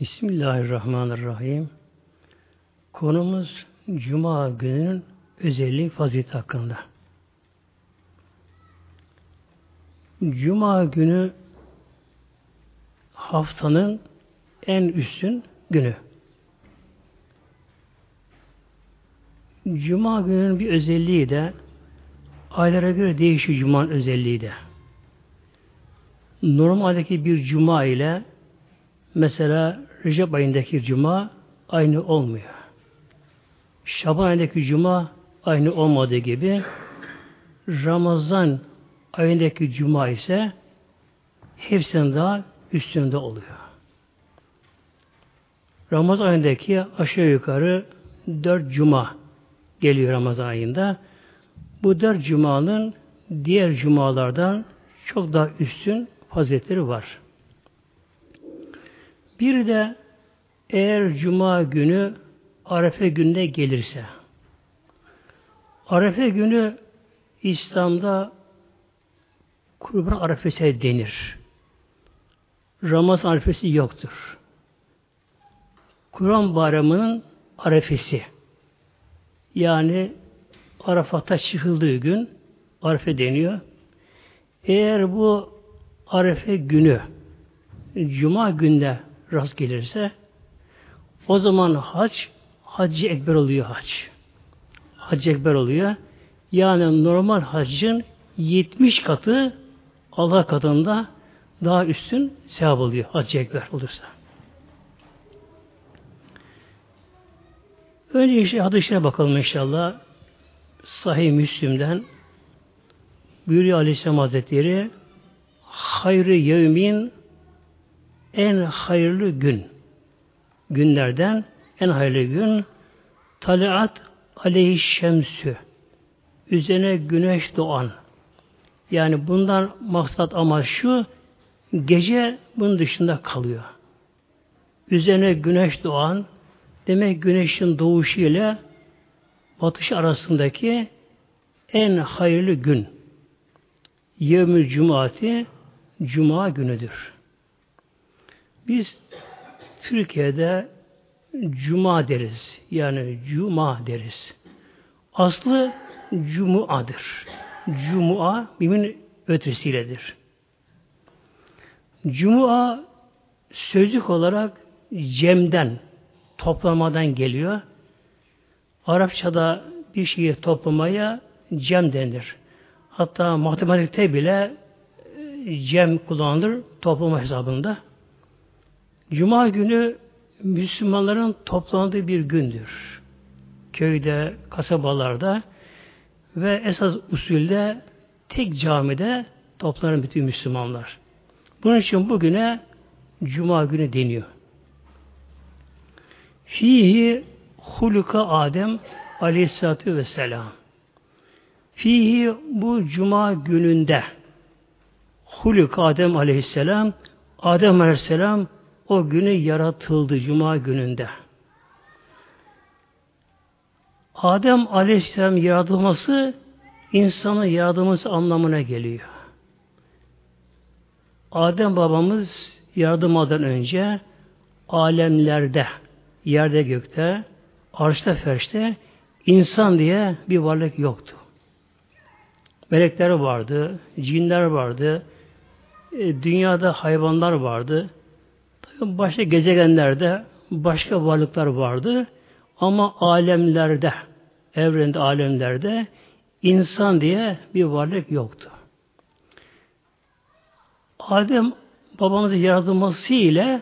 Bismillahirrahmanirrahim. Konumuz Cuma gününün özelliği fazileti hakkında. Cuma günü haftanın en üstün günü. Cuma gününün bir özelliği de aylara göre değişiyor Cuma'nın özelliği de. Normaldeki bir Cuma ile mesela Recep ayındaki Cuma aynı olmuyor. Şaban ayındaki Cuma aynı olmadığı gibi Ramazan ayındaki Cuma ise hepsinden daha üstünde oluyor. Ramazan ayındaki aşağı yukarı dört Cuma geliyor Ramazan ayında. Bu dört Cuma'nın diğer Cuma'lardan çok daha üstün faziletleri var. Bir de eğer Cuma günü Arefe gününe gelirse Arefe günü İslam'da Kurban Arefesi denir. Ramazan Arefesi yoktur. Kur'an bayramının arefesi. Yani Arafat'a çıkıldığı gün Arefe deniyor. Eğer bu Arefe günü Cuma günde rast gelirse o zaman hac Hacı Ekber oluyor hac. Hacı Ekber oluyor. Yani normal haccın 70 katı Allah katında daha üstün sevap oluyor. Hacı Ekber olursa. Önce işte hadisine bakalım inşallah. Sahih Müslim'den buyuruyor Aleyhisselam Hazretleri hayrı yevmin en hayırlı gün günlerden en hayırlı gün taliat aleyhi şemsü üzerine güneş doğan yani bundan maksat ama şu gece bunun dışında kalıyor. Üzerine güneş doğan demek güneşin doğuşu ile batışı arasındaki en hayırlı gün. Yevmül Cumati Cuma günüdür. Biz Türkiye'de Cuma deriz. Yani Cuma deriz. Aslı Cumu'adır. Cumua bimin ötesiyledir. Cumua sözlük olarak cemden, toplamadan geliyor. Arapçada bir şeyi toplamaya cem denir. Hatta matematikte bile e, cem kullanılır toplama hesabında. Cuma günü Müslümanların toplandığı bir gündür. Köyde, kasabalarda ve esas usulde tek camide toplanır bütün Müslümanlar. Bunun için bugüne Cuma günü deniyor. Fihi huluka Adem aleyhissalatü vesselam. Fihi bu Cuma gününde huluk Adem aleyhisselam Adem aleyhisselam o günü yaratıldı Cuma gününde. Adem Aleyhisselam yaratılması insanın yaratılması anlamına geliyor. Adem babamız yaratılmadan önce alemlerde, yerde gökte, arşta ferşte insan diye bir varlık yoktu. Melekler vardı, cinler vardı, e, dünyada hayvanlar vardı, Başka gezegenlerde başka varlıklar vardı ama alemlerde, evrende alemlerde insan diye bir varlık yoktu. Adem babamızın yaratılması ile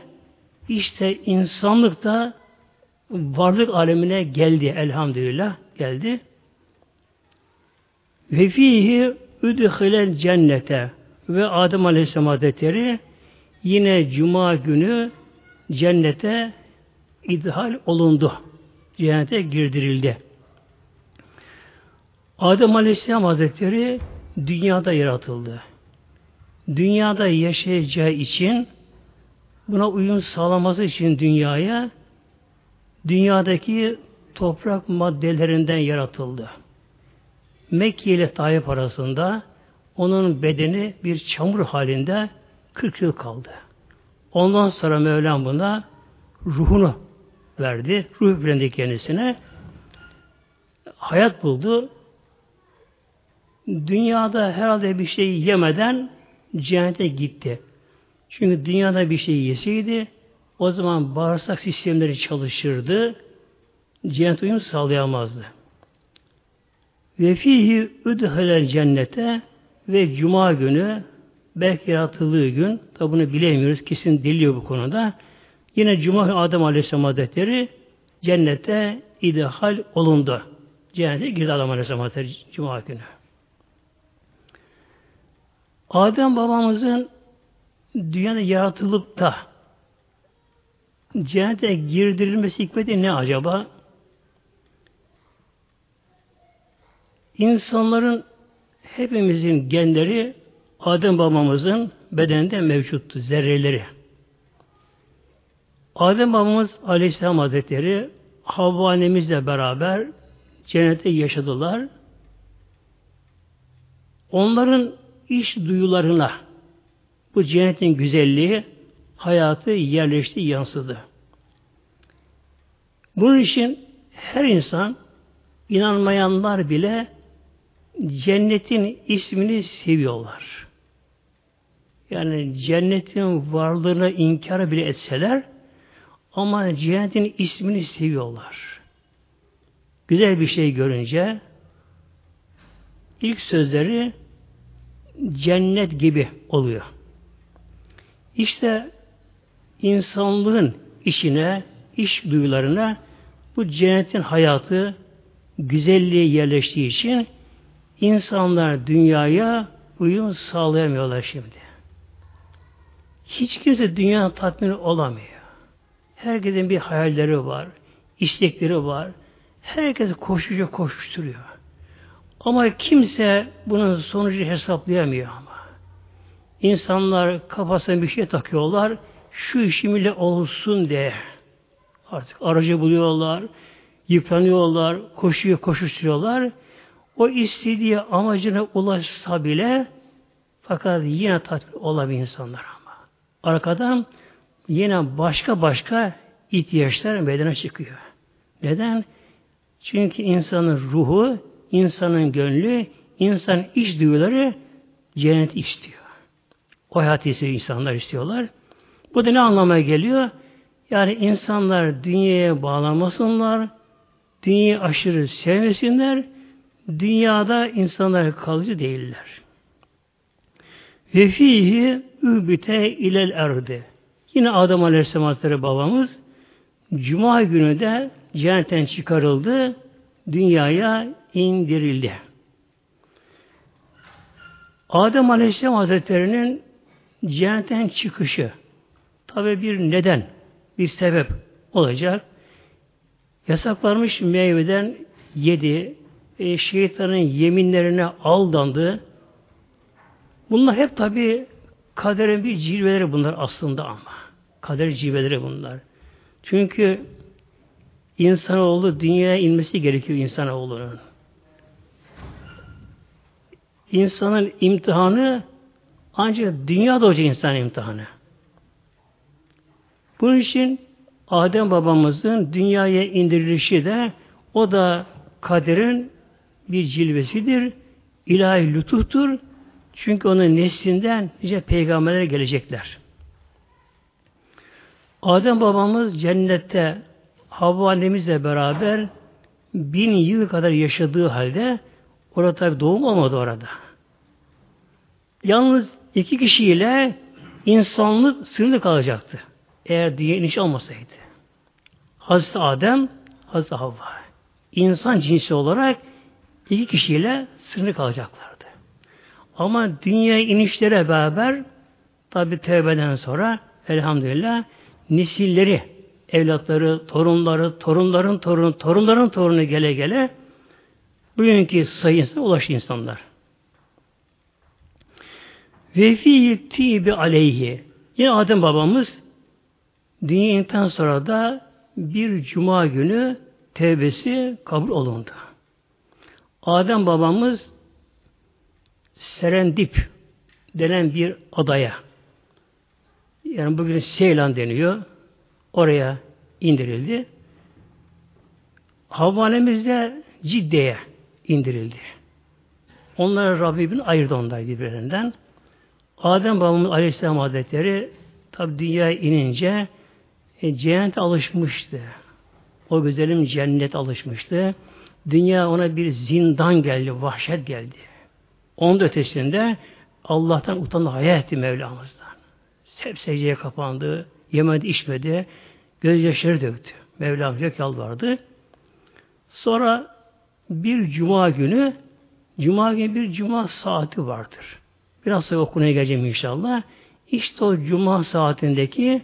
işte insanlık da varlık alemine geldi elhamdülillah geldi. Ve fihi üdhilel cennete ve Adem Aleyhisselam Hazretleri yine cuma günü cennete idhal olundu. Cennete girdirildi. Adem Aleyhisselam Hazretleri dünyada yaratıldı. Dünyada yaşayacağı için buna uyum sağlaması için dünyaya dünyadaki toprak maddelerinden yaratıldı. Mekke ile Tayyip arasında onun bedeni bir çamur halinde 40 yıl kaldı. Ondan sonra Mevlam buna ruhunu verdi. Ruh üflendi kendisine. Hayat buldu. Dünyada herhalde bir şey yemeden cennete gitti. Çünkü dünyada bir şey yeseydi o zaman bağırsak sistemleri çalışırdı. Cennet uyum sağlayamazdı. Ve fihi üdhelen cennete ve cuma günü belki yaratıldığı gün tabi bunu bilemiyoruz. Kesin diliyor bu konuda. Yine Cuma Adem Aleyhisselam Hazretleri cennete idhal olundu. Cennete girdi Adem Aleyhisselam Hazretleri Cuma günü. Adem babamızın dünyada yaratılıp da cennete girdirilmesi hikmeti ne acaba? İnsanların hepimizin genleri Adem babamızın bedeninde mevcuttu, zerreleri. Adem babamız Aleyhisselam Hazretleri Havva annemizle beraber cennette yaşadılar. Onların iş duyularına bu cennetin güzelliği hayatı yerleşti, yansıdı. Bunun için her insan inanmayanlar bile cennetin ismini seviyorlar. Yani cennetin varlığını inkar bile etseler ama cennetin ismini seviyorlar. Güzel bir şey görünce ilk sözleri cennet gibi oluyor. İşte insanlığın işine, iş duyularına bu cennetin hayatı, güzelliği yerleştiği için insanlar dünyaya uyum sağlayamıyorlar şimdi. Hiç kimse dünya tatmin olamıyor. Herkesin bir hayalleri var, istekleri var. Herkes koşuyor, koşuşturuyor. Ama kimse bunun sonucu hesaplayamıyor ama. İnsanlar kafasına bir şey takıyorlar, şu işim ile olsun diye. Artık aracı buluyorlar, yıpranıyorlar, koşuyor, koşuşturuyorlar. O istediği amacına ulaşsa bile fakat yine tatmin olamıyor insanlar ama. Arkadan yine başka başka ihtiyaçlar meydana çıkıyor. Neden? Çünkü insanın ruhu, insanın gönlü, insan iç duyuları cennet istiyor. O hayatı istiyor insanlar istiyorlar. Bu da ne anlamaya geliyor? Yani insanlar dünyaya bağlanmasınlar, dünyayı aşırı sevmesinler, dünyada insanlar kalıcı değiller. Ve fihi übite ilel erdi. Yine Adem Aleyhisselam Hazretleri babamız Cuma günü de cennetten çıkarıldı, dünyaya indirildi. Adem Aleyhisselam Hazretleri'nin cennetten çıkışı tabi bir neden, bir sebep olacak. Yasaklarmış meyveden yedi, e, şeytanın yeminlerine aldandı. Bunlar hep tabi kaderin bir cilveleri bunlar aslında ama. Kader cilveleri bunlar. Çünkü insanoğlu dünyaya inmesi gerekiyor insanoğlunun. İnsanın imtihanı ancak dünyada olacak insan imtihanı. Bunun için Adem babamızın dünyaya indirilişi de o da kaderin bir cilvesidir. ilahi lütuftur. Çünkü onun neslinden nice peygamberler gelecekler. Adem babamız cennette Havva annemizle beraber bin yıl kadar yaşadığı halde orada tabi doğum olmadı orada. Yalnız iki kişiyle insanlık sınırlı kalacaktı. Eğer diye iniş olmasaydı. Hazreti Adem, Hazreti Havva. İnsan cinsi olarak iki kişiyle sınırlı kalacaklardı. Ama dünya inişlere beraber tabi tevbeden sonra elhamdülillah nesilleri, evlatları, torunları, torunların torunu, torunların torunu gele gele bugünkü sayısına ulaştı insanlar. Ve fi tibi aleyhi. Yine Adem babamız dünya indikten sonra da bir cuma günü tevbesi kabul olundu. Adem babamız Serendip denen bir adaya yani bugün Seylan deniyor. Oraya indirildi. Havvanemizde Cidde'ye indirildi. Onlara Rabbim ayırdı onlar birbirinden. Adem babamız Aleyhisselam Hazretleri tabi dünyaya inince e, cennete alışmıştı. O güzelim cennet alışmıştı. Dünya ona bir zindan geldi, vahşet geldi. Onun da ötesinde Allah'tan utandı, hayal Mevlamızdan. Hep secdeye kapandı, yemedi, içmedi, gözyaşları döktü. Mevlam çok yalvardı. Sonra bir cuma günü, cuma günü bir cuma saati vardır. Biraz sonra okumaya geleceğim inşallah. İşte o cuma saatindeki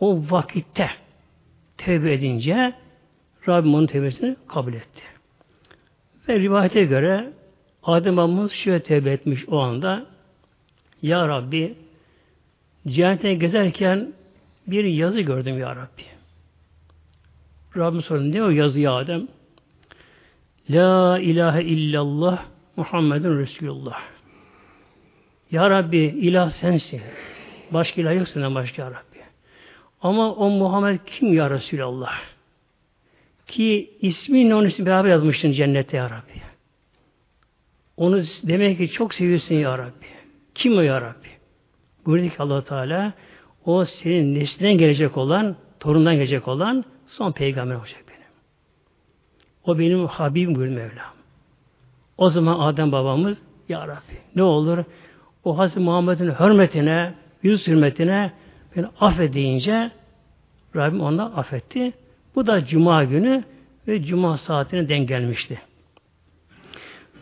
o vakitte tevbe edince Rabbim onun tevbesini kabul etti. Ve rivayete göre Adem babamız şöyle tevbe etmiş o anda. Ya Rabbi cennete gezerken bir yazı gördüm Ya Rabbi. Rabbim sordu ne o yazı ya Adem? La ilahe illallah Muhammedun Resulullah. Ya Rabbi ilah sensin. Başka ilah yok senden başka Ya Rabbi. Ama o Muhammed kim Ya Resulallah? Ki isminle onun ismi beraber yazmıştın cennette Ya Rabbi. Onu demek ki çok seviyorsun Ya Rabbi. Kim o Ya Rabbi? Buyurdu ki allah Teala o senin neslinden gelecek olan, torundan gelecek olan son peygamber olacak benim. O benim Habibim buyurdu Mevlam. O zaman Adem babamız Ya Rabbi ne olur o Hazreti Muhammed'in hürmetine, yüz hürmetine beni affedince Rabbim onu affetti. Bu da Cuma günü ve Cuma saatine denk gelmişti.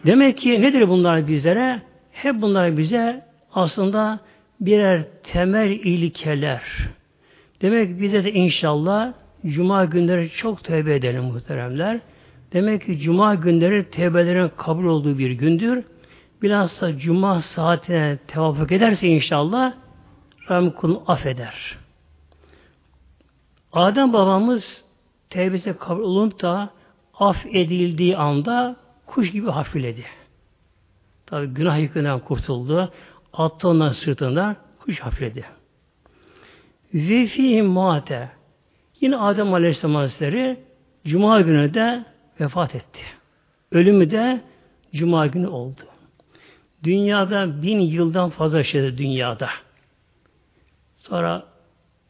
Demek ki nedir bunlar bizlere? Hep bunlar bize aslında birer temel ilkeler. Demek bize de inşallah Cuma günleri çok tövbe edelim muhteremler. Demek ki Cuma günleri tevbelerin kabul olduğu bir gündür. Bilhassa Cuma saatine tevafuk ederse inşallah Rabbim kulunu affeder. Adem babamız tevbesi kabul olup da af edildiği anda kuş gibi hafifledi. Tabi günah yükünden kurtuldu. Attı ondan sırtından kuş hafifledi. Ve fihi muate. Yine Adem Aleyhisselam Hazretleri Cuma günü de vefat etti. Ölümü de Cuma günü oldu. Dünyada bin yıldan fazla yaşadı dünyada. Sonra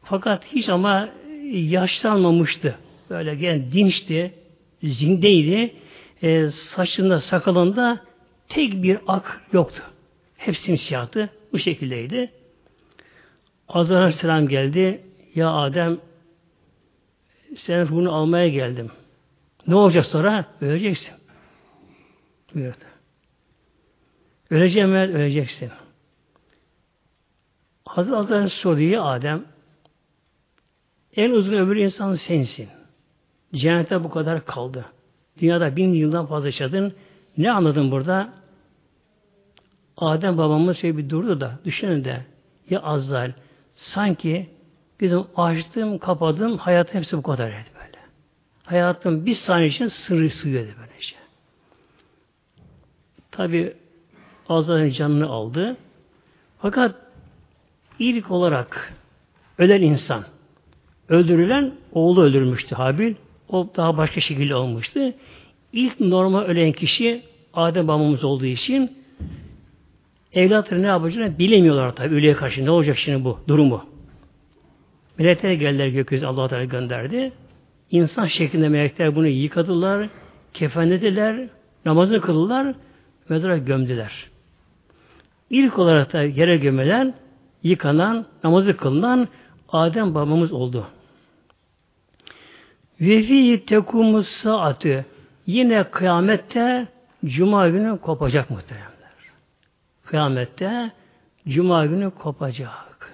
fakat hiç ama yaşlanmamıştı. Böyle yani dinçti, zindeydi. E, saçında, sakalında tek bir ak yoktu. Hep simsiyahtı. Bu şekildeydi. Azar Aleyhisselam geldi. Ya Adem sen ruhunu almaya geldim. Ne olacak sonra? Öleceksin. Buyurdu. Öleceğim evet öleceksin. Hazreti Azrail soruyor Adem en uzun ömür insan sensin. Cennete bu kadar kaldı. Dünyada bin yıldan fazla yaşadın. Ne anladın burada? Adem babamız şey bir durdu da düşünün de ya Azrail sanki bizim açtığım kapadığım hayat hepsi bu kadar dedi böyle. Hayatım bir saniye için sırrı sığıyordu böylece. Tabi Azrail'in canını aldı. Fakat ilk olarak ölen insan öldürülen oğlu öldürmüştü Habil. O daha başka şekilde olmuştu. İlk normal ölen kişi Adem babamız olduğu için evlatları ne yapacağını bilemiyorlar tabi ölüye karşı. Ne olacak şimdi bu durumu? Melekler geldiler gökyüzü Allah Teala gönderdi. İnsan şeklinde melekler bunu yıkadılar, kefenlediler, namazını kıldılar, mezara gömdüler. İlk olarak da yere gömelen, yıkanan, namazı kılınan Adem babamız oldu. Ve fi tekumus saatü yine kıyamette Cuma günü kopacak muhteremler. Kıyamette Cuma günü kopacak.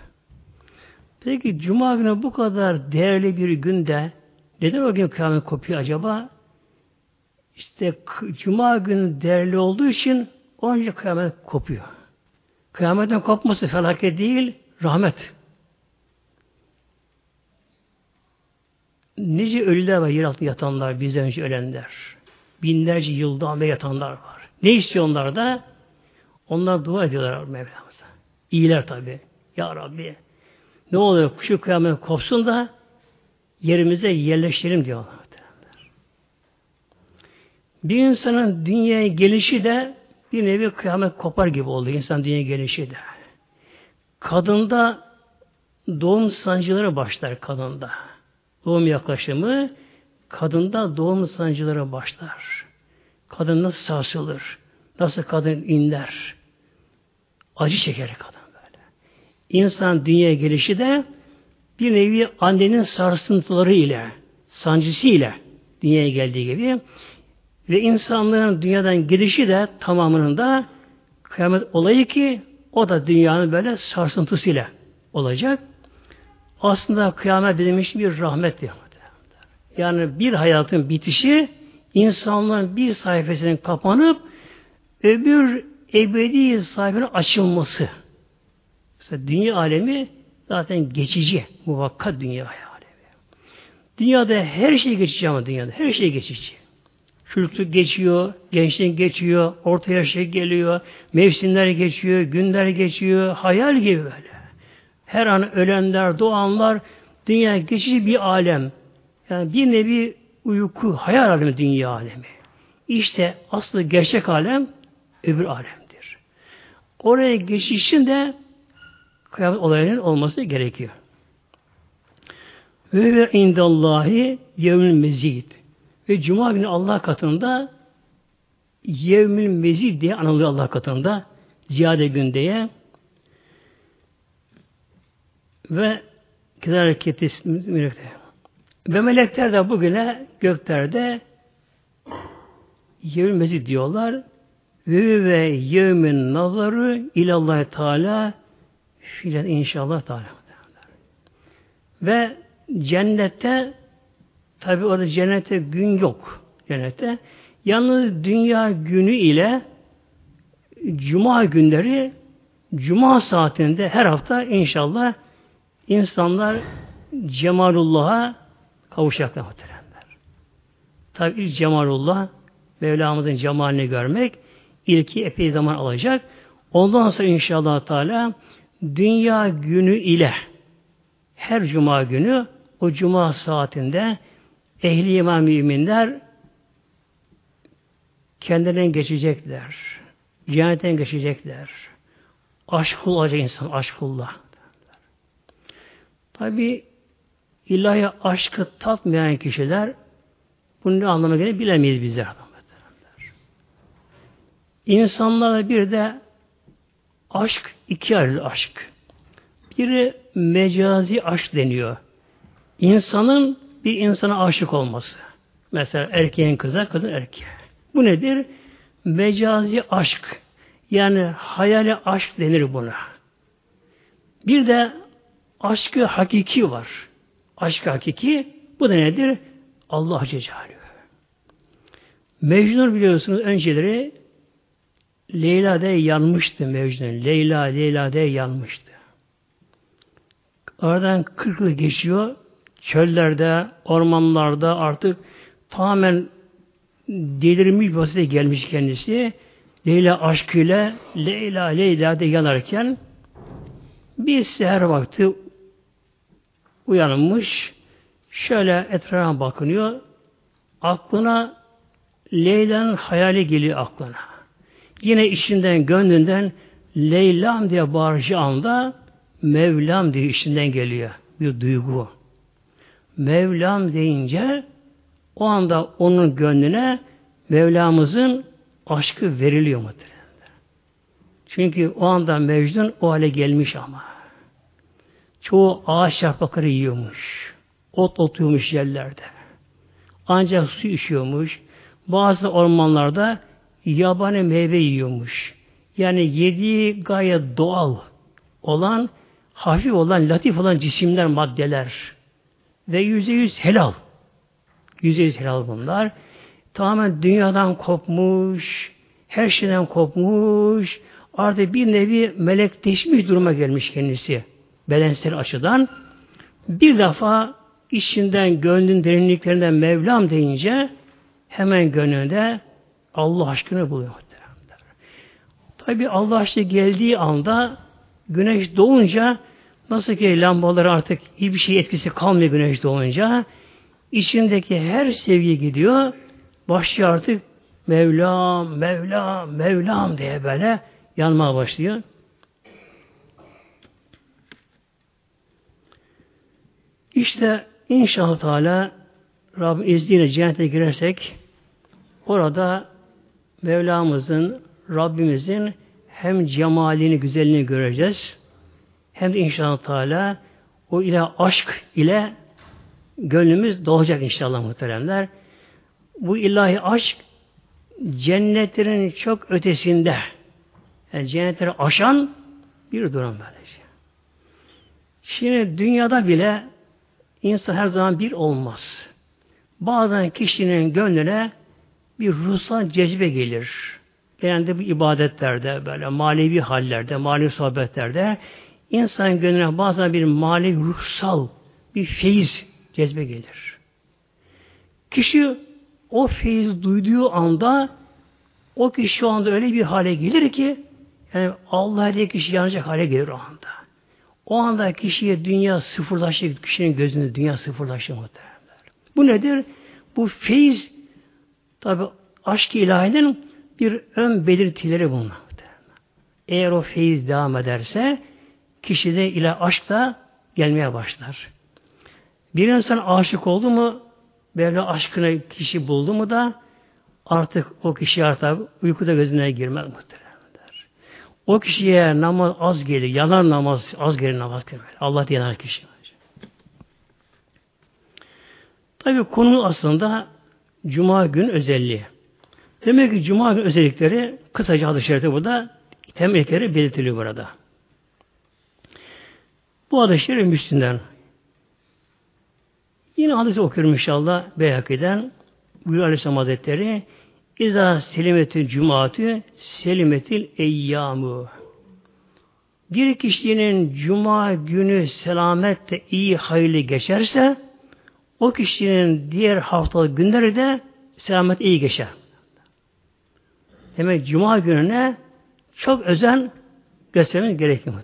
Peki Cuma günü bu kadar değerli bir günde neden o gün kıyamet kopuyor acaba? İşte Cuma günü değerli olduğu için onca kıyamet kopuyor. Kıyametin kopması felaket değil, rahmet. Nice ölüler var yer altında yatanlar, bizden önce ölenler. Binlerce yıldan beri yatanlar var. Ne istiyor onlar da? Onlar dua ediyorlar Mevlamıza. İyiler tabi. Ya Rabbi ne oluyor? Şu kıyamet kopsun da yerimize yerleştirelim diyorlar. Bir insanın dünyaya gelişi de bir nevi kıyamet kopar gibi oldu. İnsan dünyaya gelişi de. Kadında doğum sancıları başlar kadında. Doğum yaklaşımı kadında doğum sancıları başlar. Kadın nasıl sarsılır? Nasıl kadın inler? Acı çeker kadın böyle. İnsan dünyaya gelişi de bir nevi annenin sarsıntıları ile, sancısı ile dünyaya geldiği gibi ve insanların dünyadan gidişi de tamamının da kıyamet olayı ki o da dünyanın böyle sarsıntısıyla olacak. Aslında kıyamet için bir rahmet diyor. Yani bir hayatın bitişi insanlığın bir sayfasının kapanıp öbür ebedi sayfanın açılması. Mesela dünya alemi zaten geçici, muvakkat dünya alemi. Dünyada her şey geçici ama dünyada her şey geçici. Çocukluk geçiyor, gençlik geçiyor, orta yaşa geliyor, mevsimler geçiyor, günler geçiyor, hayal gibi böyle. Her an ölenler, doğanlar, dünya geçici bir alem. Yani bir nevi uyku, hayal alemi dünya alemi. İşte aslı gerçek alem öbür alemdir. Oraya geçiş için de kıyamet olayının olması gerekiyor. Ve ve indallahi yevmül mezid. Ve Cuma günü Allah katında yevmül mezid diye anılıyor Allah katında. Ziyade gün diye. Ve keder hareketi ve melekler de bugüne göklerde yevmül diyorlar. Ve ve yevmin nazarı ilallah Teala filan inşallah Teala. Ve cennette Tabi orada cennete gün yok. Cennette. Yalnız dünya günü ile cuma günleri cuma saatinde her hafta inşallah insanlar cemalullah'a kavuşacaklar muhteremler. Tabi ilk cemalullah Mevlamızın cemalini görmek ilki epey zaman alacak. Ondan sonra inşallah Teala dünya günü ile her cuma günü o cuma saatinde ehli iman müminler kendilerinden geçecekler. Cennetten geçecekler. Aşk olacak insan, aşkullah. Tabi ilahi aşkı tatmayan kişiler bunu ne anlama gelir bilemeyiz bizler. İnsanlarda bir de aşk iki ayrı aşk. Biri mecazi aşk deniyor. İnsanın bir insana aşık olması. Mesela erkeğin kıza, kızın erkeğe. Bu nedir? Mecazi aşk. Yani hayali aşk denir buna. Bir de aşkı hakiki var. Aşk hakiki. Bu da nedir? Allah Cecali. Mecnun biliyorsunuz önceleri Leyla de yanmıştı Mecnun. Leyla, Leyla de yanmıştı. Aradan 40 yıl geçiyor çöllerde, ormanlarda artık tamamen delirmiş vaziyete gelmiş kendisi. Leyla aşkıyla Leyla Leyla de yanarken bir seher vakti uyanmış şöyle etrafa bakınıyor aklına Leyla'nın hayali geliyor aklına. Yine içinden, gönlünden Leyla'm diye bağırıcı anda Mevlam diye içinden geliyor. Bir duygu. Mevlam deyince o anda onun gönlüne Mevlamızın aşkı veriliyor muhtemelen. Çünkü o anda Mecnun o hale gelmiş ama. Çoğu ağaç yaprakları yiyormuş. Ot otuyormuş yerlerde. Ancak su içiyormuş. Bazı ormanlarda yabani meyve yiyormuş. Yani yediği gayet doğal olan, hafif olan, latif olan cisimler, maddeler ve yüzde yüz helal. Yüzde yüz helal bunlar. Tamamen dünyadan kopmuş, her şeyden kopmuş, artık bir nevi melekleşmiş duruma gelmiş kendisi. Bedensel açıdan. Bir defa içinden, gönlün derinliklerinden Mevlam deyince hemen gönlünde Allah aşkını buluyor. Tabi Allah aşkı geldiği anda güneş doğunca Nasıl ki lambalar artık hiçbir şey etkisi kalmıyor güneş doğunca içindeki her sevgi gidiyor. Başlıyor artık Mevlam, Mevlam, Mevlam diye böyle yanmaya başlıyor. İşte inşallah Teala Rabbim izniyle cennete girersek orada Mevlamızın, Rabbimizin hem cemalini, güzelliğini göreceğiz. Hem de inşallah Teala o ile aşk ile gönlümüz dolacak inşallah muhteremler. Bu ilahi aşk cennetlerin çok ötesinde yani cennetleri aşan bir durum böylece. Şimdi dünyada bile insan her zaman bir olmaz. Bazen kişinin gönlüne bir ruhsal cezbe gelir. Genelde bu ibadetlerde, böyle manevi hallerde, manevi sohbetlerde insan gönlüne bazen bir manevi ruhsal bir feyiz cezbe gelir. Kişi o feyiz duyduğu anda o kişi şu anda öyle bir hale gelir ki yani Allah diye kişi yanacak hale gelir o anda. O anda kişiye dünya sıfırlaşır, kişinin gözünde dünya sıfırlaşır muhtemelen. Bu nedir? Bu feyiz tabi aşk ilahinin bir ön belirtileri bunlar. Eğer o feyiz devam ederse kişide ile aşk da gelmeye başlar. Bir insan aşık oldu mu böyle aşkını kişi buldu mu da artık o kişi artık uykuda gözüne girmez muhtemelen. O kişiye namaz az gelir, yalan namaz az gelir namaz gelir. Allah diyen kişi. Tabi konu aslında Cuma gün özelliği. Demek ki Cuma gün özellikleri kısaca hadis-i şerifte burada temellikleri belirtiliyor burada. Bu hadis-i şerif Müslim'den. Yine hadisi okuyorum inşallah Beyhaki'den. Buyur Aleyhisselam Hazretleri İza selimetil cumatü selimetil eyyamu. Bir kişinin cuma günü selamette iyi hayırlı geçerse o kişinin diğer haftalık günleri de selamet iyi geçer. Demek cuma gününe çok özen göstermemiz gerekiyor.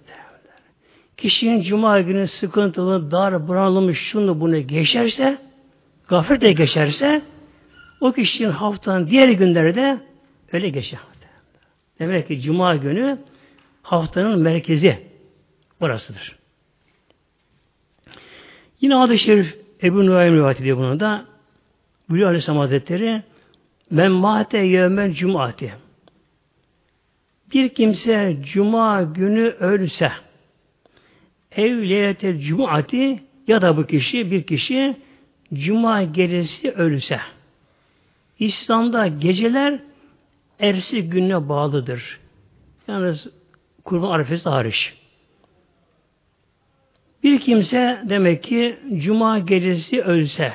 Kişinin cuma günü sıkıntılı, dar, bunalmış, şunu bunu geçerse, gafir de geçerse, o kişinin haftanın diğer günleri de öyle geçer. Demek ki cuma günü haftanın merkezi burasıdır. Yine adı şerif Ebu Nuaym rivayet ediyor bunu da. Buyuruyor Aleyhisselam Hazretleri Men mate yevmen cumati bir kimse cuma günü ölse evliyete cumati ya da bu kişi bir kişi cuma gecesi ölse İslam'da geceler ersi gününe bağlıdır. Yani kurban arifesi hariç. Bir kimse demek ki cuma gecesi ölse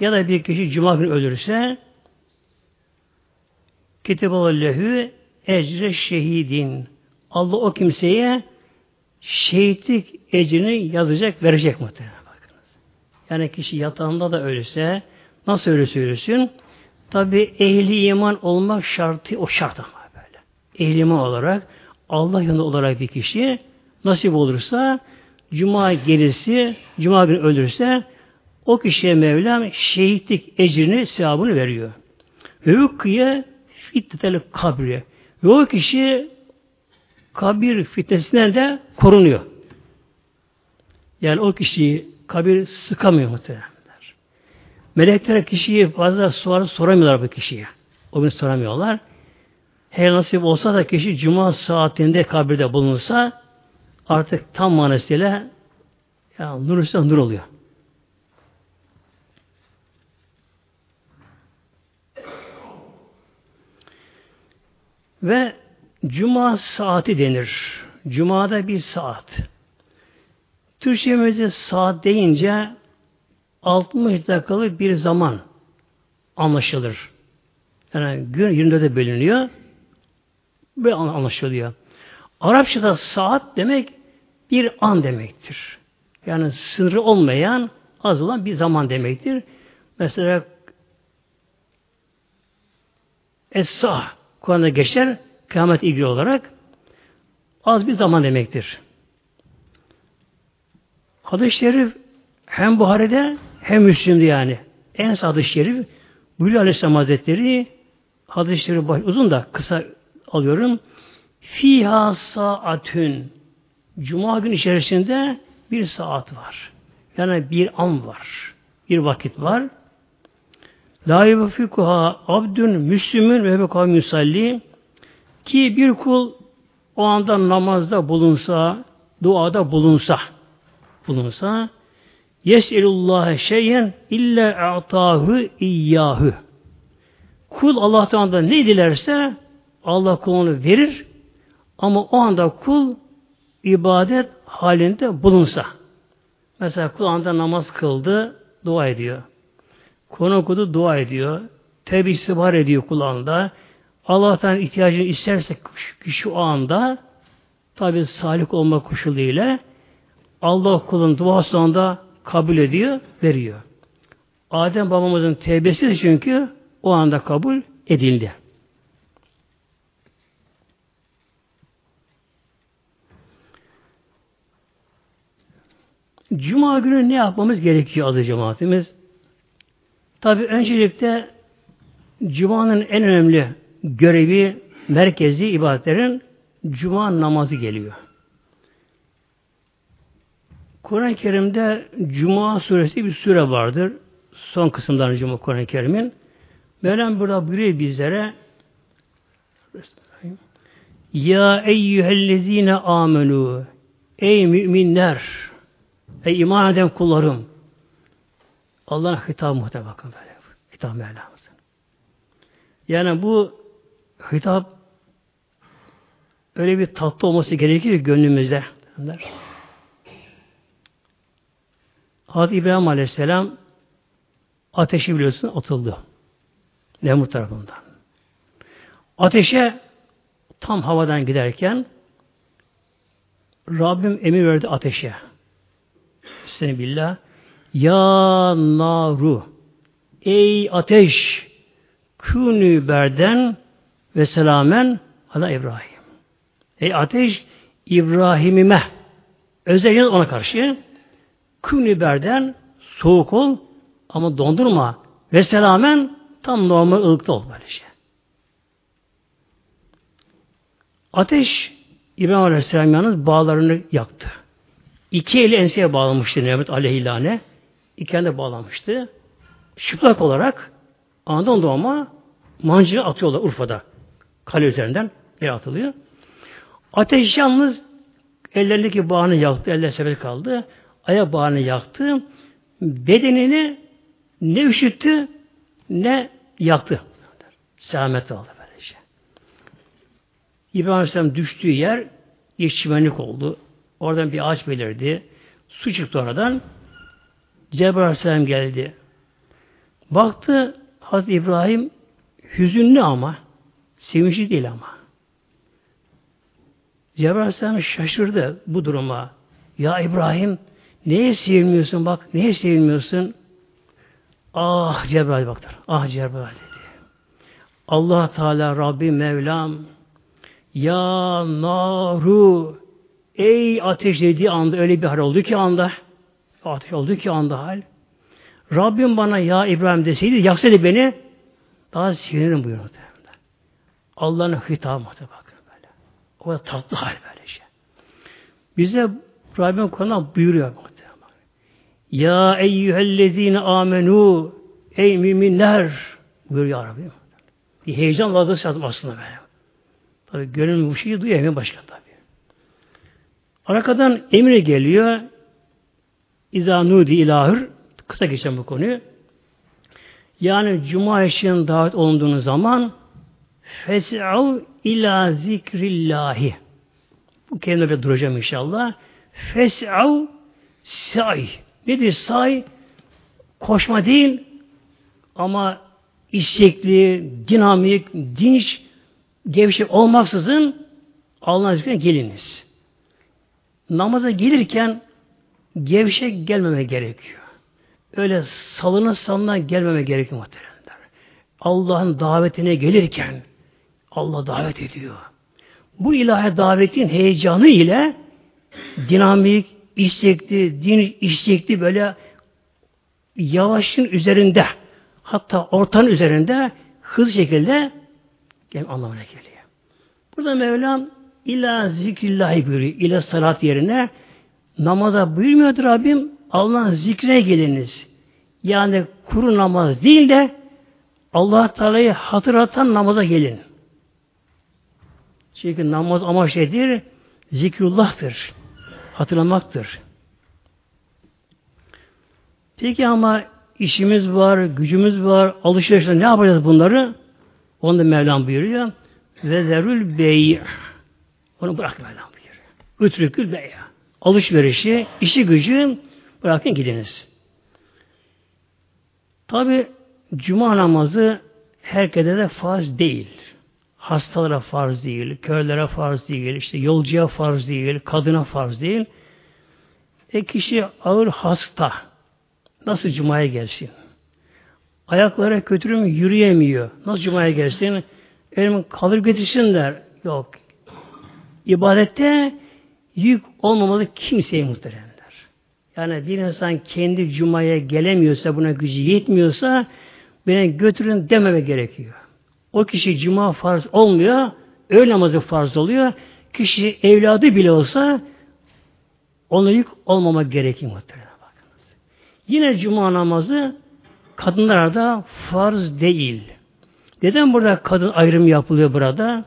ya da bir kişi cuma günü ölürse Kitaballahu ecre şehidin. Allah o kimseye şehitlik ecrini yazacak, verecek muhtemelen. Bakınız. Yani kişi yatağında da ölse, nasıl ölürse ölürsün, tabi ehli iman olmak şartı, o şart ama böyle. Ehli iman olarak, Allah yanında olarak bir kişi nasip olursa, Cuma gelirse, Cuma günü ölürse, o kişiye Mevlam şehitlik ecrini, sevabını veriyor. Ve hükkiye fitnetel kabri. Ve o kişi kabir fitnesinden de korunuyor. Yani o kişiyi kabir sıkamıyor muhtemelenler. Melekler kişiyi fazla soru soramıyorlar bu kişiye. O gün soramıyorlar. Her nasip olsa da kişi cuma saatinde kabirde bulunursa artık tam manasıyla ya nur üstüne nur oluyor. Ve cuma saati denir. Cuma'da bir saat. Türkçemizde saat deyince 60 dakikalık bir zaman anlaşılır. Yani gün 24'e bölünüyor. Böyle anlaşılıyor. Arapçada saat demek bir an demektir. Yani sınırı olmayan az olan bir zaman demektir. Mesela Es-sah Kur'an'da geçer kıyamet ilgili olarak az bir zaman demektir. Hadis-i şerif hem Buhari'de hem Müslim'de yani. En hadis-i şerif Bülü Aleyhisselam Hazretleri hadis-i şerif uzun da kısa alıyorum. Fiha saatün Cuma gün içerisinde bir saat var. Yani bir an var. Bir vakit var. La yubfikuha abdün müslümün ve beka müsalli ki bir kul o anda namazda bulunsa, duada bulunsa, bulunsa, yes'elullaha şeyen illa a'tahu iyyahu. Kul Allah'tan da ne dilerse Allah kulunu verir ama o anda kul ibadet halinde bulunsa. Mesela kul anda namaz kıldı, dua ediyor. Konu okudu, dua ediyor. Tevbe istihbar ediyor kulağında. Allah'tan ihtiyacını isterse kişi o anda tabi salih olma koşuluyla Allah kulun duası anda kabul ediyor, veriyor. Adem babamızın tevbesi çünkü o anda kabul edildi. Cuma günü ne yapmamız gerekiyor adı cemaatimiz? Tabi öncelikle Cuma'nın en önemli görevi, merkezi ibadetlerin Cuma namazı geliyor. Kur'an-ı Kerim'de Cuma suresi bir sure vardır. Son kısımdan Cuma Kur'an-ı Kerim'in. Mevlam burada buyuruyor bizlere Ya eyyühellezine amenu Ey müminler Ey iman eden kullarım Allah'ın hitabı muhtemelen bakın böyle. Hitap Mevlamızın. Yani bu hitap öyle bir tatlı olması gerekiyor gönlümüzde. Hazreti İbrahim Aleyhisselam ateşi biliyorsun atıldı. Nemrut tarafından. Ateşe tam havadan giderken Rabbim emir verdi ateşe. Seni billah. Ya naru Ey ateş künü berden ve selamen ala İbrahim. Ey ateş İbrahim'ime özellikle ona karşı künü berden soğuk ol ama dondurma ve selamen tam normal ılıkta ol böyle şey. Ateş İbrahim Aleyhisselam yalnız bağlarını yaktı. İki eli enseye bağlamıştı Nemrut aleyhillâne. İki elinde bağlamıştı. Çıplak olarak anadan doğma mancını atıyorlar Urfa'da. Kale üzerinden yer atılıyor. Ateş yalnız ellerindeki bağını yaktı. Eller sefer kaldı. Aya bağını yaktı. Bedenini ne üşüttü ne yaktı. Selamet aldı böylece. İbrahim Aleyhisselam düştüğü yer yeşilmenlik oldu. Oradan bir ağaç belirdi. Su çıktı oradan. Cebrail Aleyhisselam geldi. Baktı Hazreti İbrahim hüzünlü ama sevinçli değil ama. Cebrail Aleyhisselam şaşırdı bu duruma. Ya İbrahim neye sevinmiyorsun bak neye sevinmiyorsun? Ah Cebrail baktı. Ah Cebrail dedi. Allah Teala Rabbi Mevlam ya naru ey ateş dediği anda öyle bir hal oldu ki anda ateş oldu ki anda hal Rabbim bana ya İbrahim deseydi yaksaydı beni daha sevinirim buyuruyor. Allah'ın hitabı bakın böyle. O da tatlı hal böyle şey. Bize Rabbim konuda buyuruyor. Ya eyyühellezine amenu ey müminler buyuruyor ya Rabbim. Bir heyecanla adı yazdım aslında böyle. Tabi gönül bu şeyi duyuyor başka tabi. Arkadan emir geliyor. İza nudi ilahır Kısa geçeceğim bu konuyu. Yani Cuma eşeğinin davet olunduğunuz zaman fes'av ila zikrillahi. Bu kelimede duracağım inşallah. Fes'av say. Nedir say? Koşma değil ama istekli, dinamik, dinç, gevşek olmaksızın Allah'ın zikrine geliniz. Namaza gelirken gevşek gelmeme gerekiyor öyle salına salına gelmeme gerekiyor muhtemelen. Allah'ın davetine gelirken Allah davet ediyor. Bu ilahi davetin heyecanı ile dinamik, istekli, din istekli böyle yavaşın üzerinde hatta ortanın üzerinde hızlı şekilde gel anlamına geliyor. Burada Mevlam ila zikrillahi buyuruyor. İla salat yerine namaza buyurmuyordur Rabbim. Allah'ın zikrine geliniz. Yani kuru namaz değil de Allah Teala'yı hatırlatan namaza gelin. Çünkü namaz amaç nedir? Zikrullah'tır. Hatırlamaktır. Peki ama işimiz var, gücümüz var, alışverişte ne yapacağız bunları? Onu da Mevlam buyuruyor. Ve zerül bey. Onu bırak Mevlam buyuruyor. Ütrükül bey. Alışverişi, işi gücü bırakın gidiniz. Tabi cuma namazı herkese de farz değil. Hastalara farz değil, körlere farz değil, işte yolcuya farz değil, kadına farz değil. E kişi ağır hasta. Nasıl cumaya gelsin? Ayaklara kötürüm yürüyemiyor. Nasıl cumaya gelsin? Elim kalır götürsünler. Yok. İbadette yük olmamalı kimseye muhteremler. Yani bir insan kendi cumaya gelemiyorsa, buna gücü yetmiyorsa beni götürün dememe gerekiyor. O kişi cuma farz olmuyor, öğle namazı farz oluyor. Kişi evladı bile olsa ona yük olmama gerekiyor muhtemelen. Bakınız. Yine cuma namazı kadınlara da farz değil. Neden burada kadın ayrım yapılıyor burada?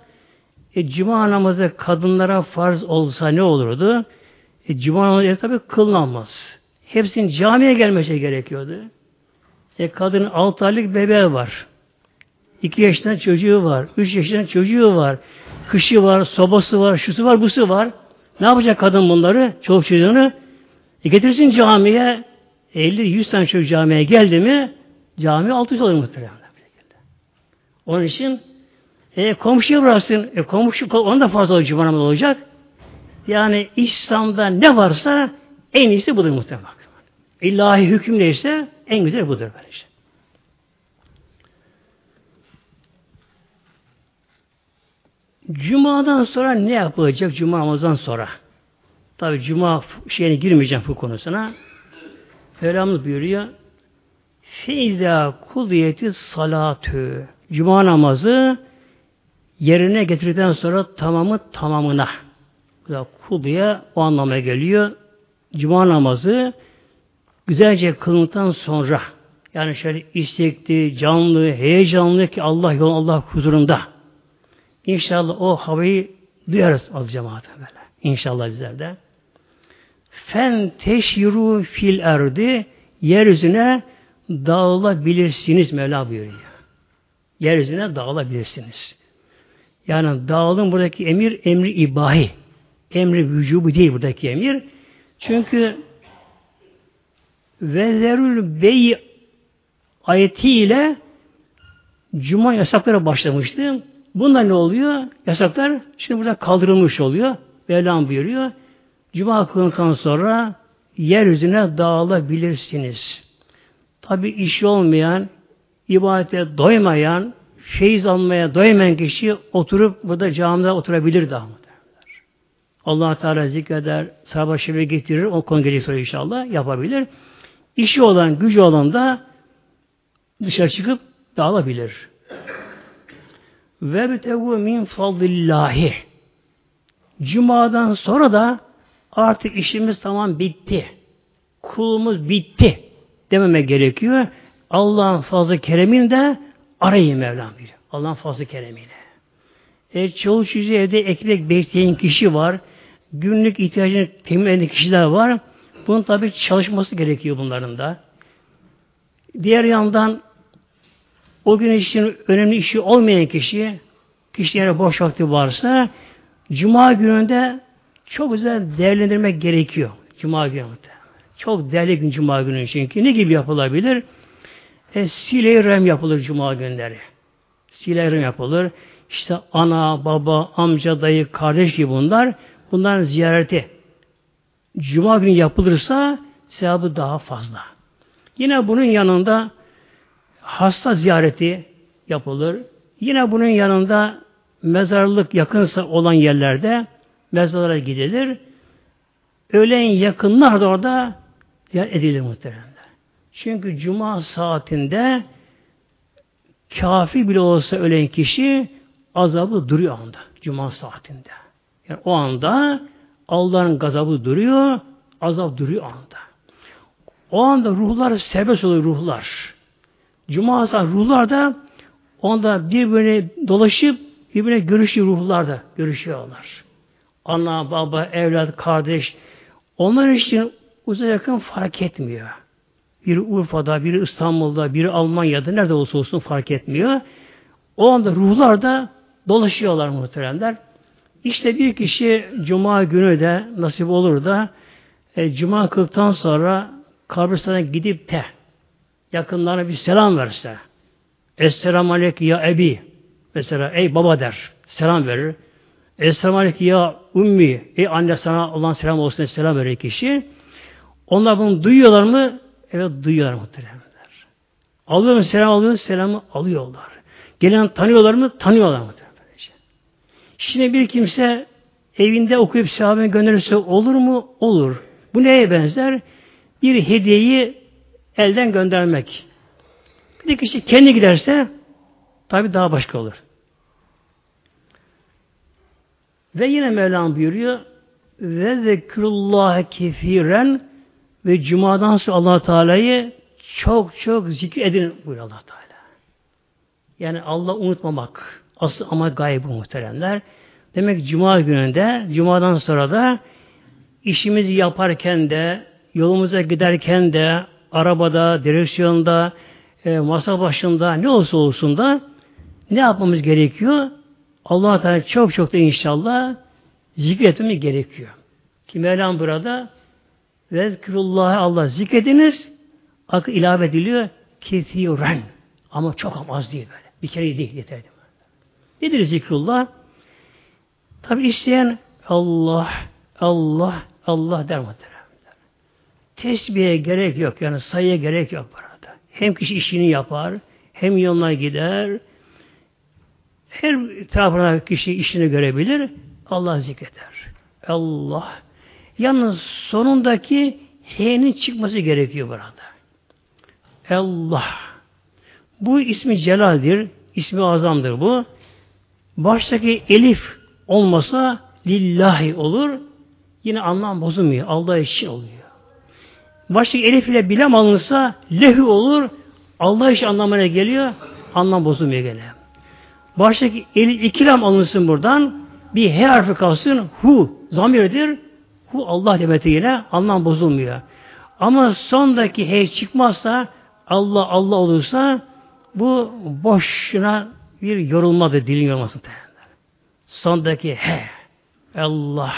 E, cuma namazı kadınlara farz olsa ne olurdu? E, cuma namazı tabi kılınamaz. Hepsinin camiye gelmesi gerekiyordu. E, kadının 6 aylık bebeği var. 2 yaşında çocuğu var. 3 yaşında çocuğu var. Kışı var, sobası var, şusu var, busu var. Ne yapacak kadın bunları? Çoluk çocuğunu. E getirsin camiye 50-100 tane çocuk camiye geldi mi cami alt üst olur muhtemelen. Onun için e, komşuya bıraksın. E, komşu onun da fazla olur, cuma olacak. Yani İslam'da ne varsa en iyisi budur muhtemelen. İlahi hüküm neyse en güzel budur böylece. Cuma'dan sonra ne yapılacak? Cuma namazdan sonra. Tabi Cuma şeyine girmeyeceğim bu konusuna. Mevlamız buyuruyor. Feyza kuliyeti salatü. Cuma namazı yerine getirdikten sonra tamamı tamamına. Kudiye o anlama geliyor. Cuma namazı güzelce kılındıktan sonra yani şöyle istekli, canlı, heyecanlı ki Allah yol Allah huzurunda. İnşallah o havayı duyarız az cemaate böyle. İnşallah bizler de. Fen teşyiru fil erdi yeryüzüne dağılabilirsiniz Mevla buyuruyor. Yeryüzüne dağılabilirsiniz. Yani dağılın buradaki emir emri ibahi. Emri vücubu değil buradaki emir. Çünkü ve zerül bey ayetiyle Cuma yasakları başlamıştı. Bunda ne oluyor? Yasaklar şimdi burada kaldırılmış oluyor. Mevlam buyuruyor. Cuma kılındıktan sonra yeryüzüne dağılabilirsiniz. Tabi işi olmayan, ibadete doymayan, feyiz almaya doymayan kişi oturup burada camide oturabilir daha mı? allah Teala zikreder, sahabe şefe getirir, o konu gelecek sonra inşallah yapabilir. İşi olan, gücü olan da dışarı çıkıp dağılabilir. Ve betevu min fadlillahi. Cuma'dan sonra da artık işimiz tamam bitti. Kulumuz bitti dememe gerekiyor. Allah'ın fazla keremini de arayın Mevlam bir. Allah'ın fazla keremini. E, çoğu çocuğu evde ekmek bekleyen kişi var. Günlük ihtiyacını temin eden kişiler var. Bunun tabi çalışması gerekiyor bunların da. Diğer yandan o gün için önemli işi olmayan kişi, kişilere boş vakti varsa, Cuma gününde çok güzel değerlendirmek gerekiyor. Cuma gününde. Çok değerli gün Cuma günü çünkü. Ne gibi yapılabilir? E, sile yapılır Cuma günleri. Sile yapılır. İşte ana, baba, amca, dayı, kardeş gibi bunlar. Bunların ziyareti Cuma günü yapılırsa sevabı daha fazla. Yine bunun yanında hasta ziyareti yapılır. Yine bunun yanında mezarlık yakınsa olan yerlerde mezarlara gidilir. ölen yakınlar da orada ziyaret edilir muhteremler. Çünkü cuma saatinde kafi bile olsa ölen kişi azabı duruyor anda. Cuma saatinde. Yani o anda Allah'ın gazabı duruyor, azap duruyor anda. O anda ruhlar serbest oluyor ruhlar. Cuma saat ruhlar da o anda birbirine dolaşıp birbirine görüşüyor ruhlar da görüşüyorlar. Ana, baba, evlat, kardeş onlar için uzak yakın fark etmiyor. Biri Urfa'da, biri İstanbul'da, biri Almanya'da nerede olsa olsun fark etmiyor. O anda ruhlar da dolaşıyorlar muhteremler. İşte bir kişi Cuma günü de nasip olur da e, Cuma kıldıktan sonra kabristana gidip de yakınlarına bir selam verse Esselamu Aleyke ya Ebi mesela ey baba der selam verir. Esselamu Aleyke ya Ummi ey anne sana Allah'ın selam olsun selam verir kişi. Onlar bunu duyuyorlar mı? Evet duyuyorlar muhteremler. Alıyor mu selam alıyor mu? Selamı alıyorlar. Gelen tanıyorlar mı? Tanıyorlar mı? Şimdi bir kimse evinde okuyup sahabene gönderirse olur mu? Olur. Bu neye benzer? Bir hediyeyi elden göndermek. Bir kişi kendi giderse tabi daha başka olur. Ve yine Mevlam buyuruyor ve zekrullah kefiren ve cumadan sonra allah Teala'yı çok çok zikredin buyuruyor allah Teala. Yani Allah unutmamak. Asıl ama gayb bu muhteremler. Demek cuma gününde, cumadan sonra da işimizi yaparken de, yolumuza giderken de, arabada, direksiyonda, e, masa başında ne olsa olsun da ne yapmamız gerekiyor? allah Teala çok çok da inşallah zikretmemiz gerekiyor. Ki Mevlam burada Vezkirullah'ı Allah zikrediniz akıl ilave ediliyor kethiren ama çok az değil böyle. Bir kere değil yeterli. Nedir zikrullah? Tabi isteyen Allah, Allah, Allah der muhtemelen. Tesbihe gerek yok. Yani sayıya gerek yok burada. Hem kişi işini yapar, hem yoluna gider, her tarafına kişi işini görebilir, Allah zikreder. Allah. Yalnız sonundaki H'nin çıkması gerekiyor burada. Allah. Bu ismi Celal'dir, ismi azamdır bu. Baştaki elif olmasa lillahi olur. Yine anlam bozulmuyor. Allah için oluyor. Baştaki elif ile bilem alınırsa lehü olur. Allah için anlamına geliyor. Anlam bozulmuyor gene. Baştaki elif ikilam alınsın buradan. Bir he harfi kalsın. Hu zamirdir. Hu Allah demeti yine anlam bozulmuyor. Ama sondaki he çıkmazsa Allah Allah olursa bu boşuna bir yorulmadır dilin yorulması. Sondaki he Allah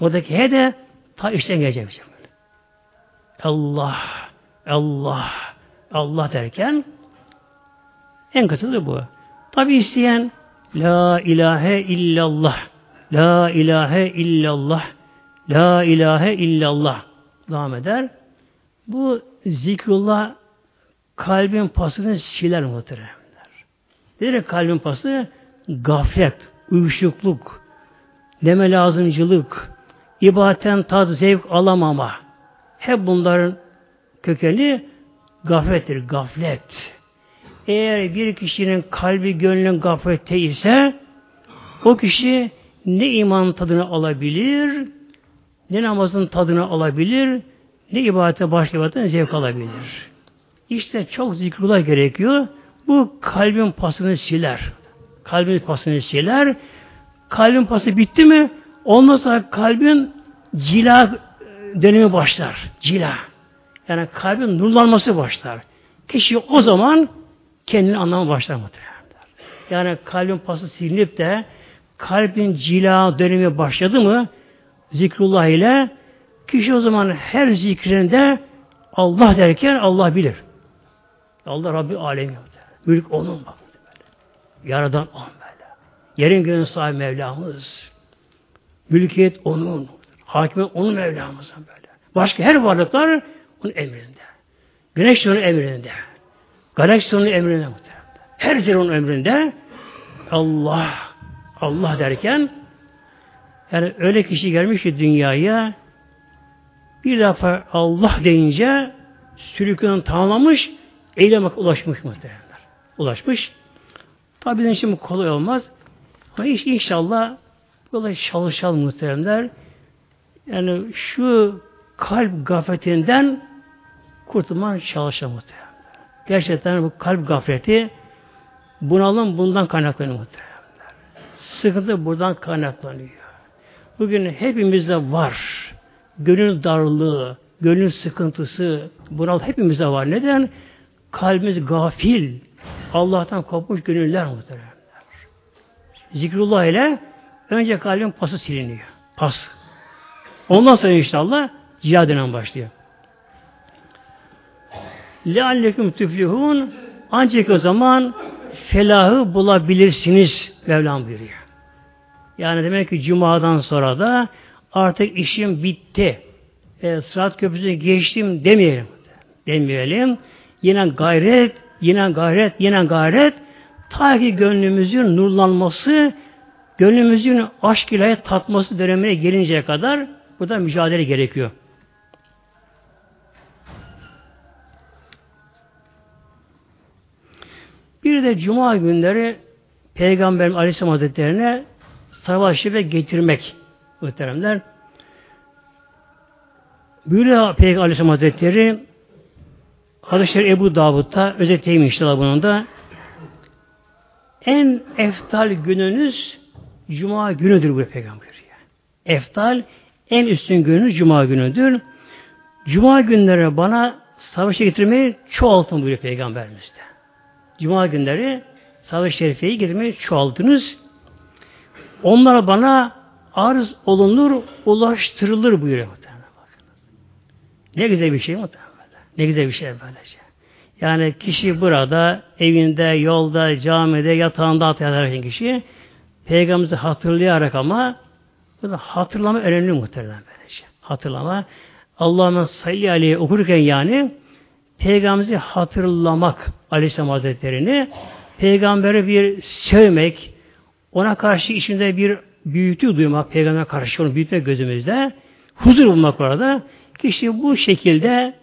oradaki he de ta içten gelecek. Allah Allah Allah derken en kısadır bu. Tabi isteyen La ilahe illallah La ilahe illallah La ilahe illallah devam eder. Bu zikrullah kalbin pasını siler muhteremler. Nedir kalbin pası? Gaflet, uyuşukluk, deme lazımcılık, ibadetten tad zevk alamama. Hep bunların kökeni gaflettir, gaflet. Eğer bir kişinin kalbi gönlün gaflette ise o kişi ne iman tadını alabilir, ne namazın tadını alabilir, ne ibadete başka ibadetten zevk alabilir. İşte çok zikrullah gerekiyor. Bu kalbin pasını siler. Kalbin pasını siler. Kalbin pası bitti mi ondan sonra kalbin cila dönemi başlar. Cila. Yani kalbin nurlanması başlar. Kişi o zaman kendini anlamaya başlar muhtemelen. Yani kalbin pası silinip de kalbin cila dönemi başladı mı zikrullah ile kişi o zaman her zikrinde Allah derken Allah bilir. Allah Rabbi alemi. Mülk onun bak. Yaradan on böyle. Yerin göğün sahibi Mevlamız. Mülkiyet onun. Hakimiyet onun Mevlamızın böyle. Başka her varlıklar onun emrinde. Güneş onun emrinde. Galaksi onun emrinde muhtemelen. Her zer onun emrinde. Allah Allah derken yani öyle kişi gelmiş ki dünyaya Bir defa Allah deyince sürükünü tamamlamış, eyleme ulaşmış muhteremler. Ulaşmış. Tabi için kolay olmaz. Ama inşallah böyle çalışalım muhteremler. Yani şu kalp gafletinden kurtulman muhteremler. Gerçekten bu kalp gafleti bunalım bundan kaynaklanıyor. Sıkıntı buradan kaynaklanıyor. Bugün hepimizde var. Gönül darlığı, gönül sıkıntısı, bunal hepimizde var. Neden? Kalbimiz gafil, Allah'tan kopmuş gönüller muhteremler. Zikrullah ile önce kalbin pası siliniyor. Pas. Ondan sonra inşallah cihadına başlıyor. لَعَلَّكُمْ tüflihun ancak o zaman felahı bulabilirsiniz Mevlam buyuruyor. Yani demek ki Cuma'dan sonra da artık işim bitti. E, Sırat köprüsüne geçtim demeyelim. Demeyelim. Yine gayret, yine gayret, yine gayret. Ta ki gönlümüzün nurlanması, gönlümüzün aşk ile tatması dönemine gelinceye kadar burada mücadele gerekiyor. Bir de cuma günleri Peygamberim Aleyhisselam Hazretleri'ne savaşı ve getirmek muhteremler. Böyle Peygamber Aleyhisselam Hazretleri Hadis-i Ebu Davud'da özetleyeyim inşallah bunun da en eftal gününüz Cuma günüdür bu Peygamber. Eftal en üstün günü Cuma günüdür. Cuma günleri bana savaşa getirmeyi çoğaltın buyuruyor Peygamberimiz de. Cuma günleri savaş şerifeyi getirmeyi çoğaltınız. Onlar bana arz olunur, ulaştırılır buyuruyor. Ne güzel bir şey muhtemelen. Ne güzel bir şey böylece. Yani kişi burada, evinde, yolda, camide, yatağında yatarken kişi Peygamberimizi hatırlayarak ama bu da hatırlama önemli muhtemelen böylece. Hatırlama. Allah'ın salli aleyhi okurken yani Peygamberimizi hatırlamak Aleyhisselam Hazretleri'ni Peygamber'e bir sevmek, ona karşı içinde bir büyütü duymak, Peygamber'e karşı onu büyütmek gözümüzde, huzur bulmak orada. Kişi bu şekilde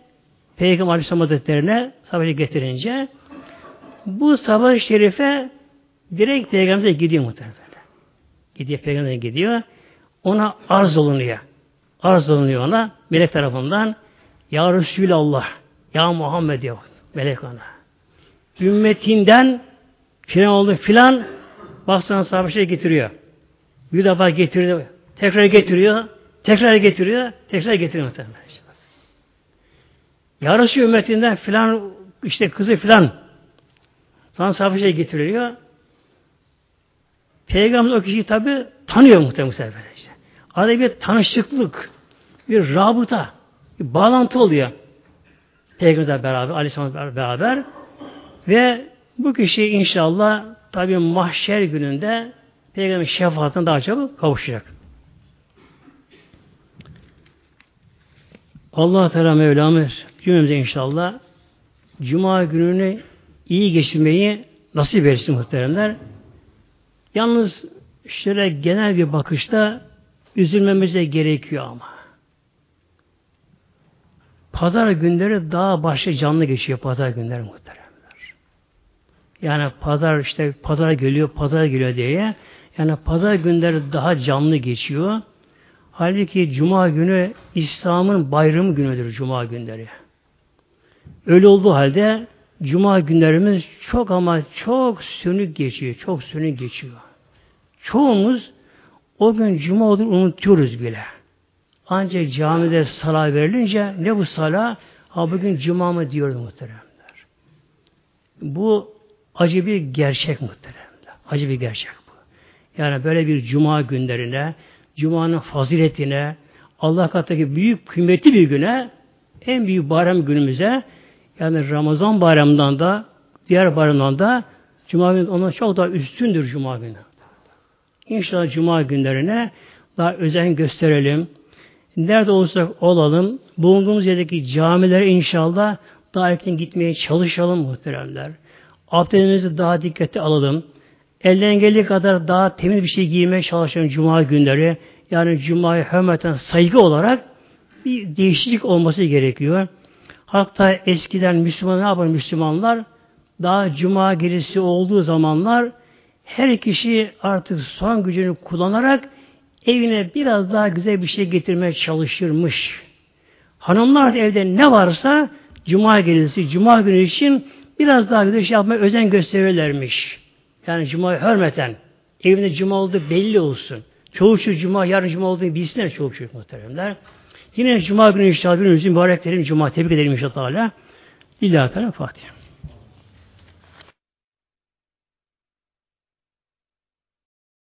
Peygamber Aleyhisselam Hazretleri'ne savaşı getirince bu savaş şerife direkt Peygamber'e gidiyor muhtemelen. Gidiyor Peygamber'e gidiyor. Ona arz olunuyor. Arz olunuyor ona melek tarafından Ya Resulallah Ya Muhammed diyor melek ona. Ümmetinden filan oldu filan baksana savaşa getiriyor. Bir defa getiriyor. Tekrar getiriyor. Tekrar getiriyor. Tekrar getiriyor muhtemelen. Yarısı ümmetinden filan işte kızı filan falan savaşa getiriyor. Peygamber o kişiyi tabi tanıyor muhtemelen işte. Arada bir tanışıklık, bir rabıta, bir bağlantı oluyor. Peygamberle beraber, Aleyhisselam'la beraber ve bu kişi inşallah tabi mahşer gününde Peygamber şefaatine daha çabuk kavuşacak. Allah Teala Mevlamız cümlemize inşallah Cuma gününü iyi geçirmeyi nasip etsin muhteremler. Yalnız şöyle genel bir bakışta üzülmemize gerekiyor ama. Pazar günleri daha başka canlı geçiyor pazar günleri muhteremler. Yani pazar işte pazar geliyor, pazar geliyor diye. Yani pazar günleri daha canlı geçiyor. Halbuki Cuma günü İslam'ın bayramı günüdür Cuma günleri. Öyle olduğu halde Cuma günlerimiz çok ama çok sönük geçiyor. Çok sönük geçiyor. Çoğumuz o gün Cuma olduğunu unutuyoruz bile. Ancak camide sala verilince ne bu sala? Ha bugün Cuma mı diyordu muhteremler. Bu acı bir gerçek muhteremler. Acı bir gerçek bu. Yani böyle bir Cuma günlerine Cuma'nın faziletine, Allah katındaki büyük kıymetli bir güne, en büyük bayram günümüze, yani Ramazan bayramından da, diğer bayramdan da Cuma günü ondan çok daha üstündür Cuma günü. İnşallah Cuma günlerine daha özen gösterelim. Nerede olursak olalım, bulunduğumuz yerdeki camilere inşallah daha erken gitmeye çalışalım muhteremler. Abdestimizi daha dikkate alalım. Elden geldiği kadar daha temiz bir şey giymeye çalışalım Cuma günleri. Yani Cuma'yı hürmeten saygı olarak bir değişiklik olması gerekiyor. Hatta eskiden Müslüman ne yapar Müslümanlar? Daha cuma gerisi olduğu zamanlar her kişi artık son gücünü kullanarak evine biraz daha güzel bir şey getirmeye çalışırmış. Hanımlar da evde ne varsa cuma gelisi, cuma günü için biraz daha güzel şey yapmaya özen gösterirlermiş. Yani cuma hürmeten. Evinde cuma olduğu belli olsun. Çoğu şu cuma, yarın cuma olduğunu bilsinler çoğu çocuk muhteremler. Yine cuma günü inşallah bir mübarek derim cuma tebrik ederim inşallah. Lillahi Fatiha.